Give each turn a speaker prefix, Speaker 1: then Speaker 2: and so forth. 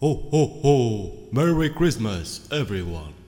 Speaker 1: Ho ho ho! Merry Christmas, everyone!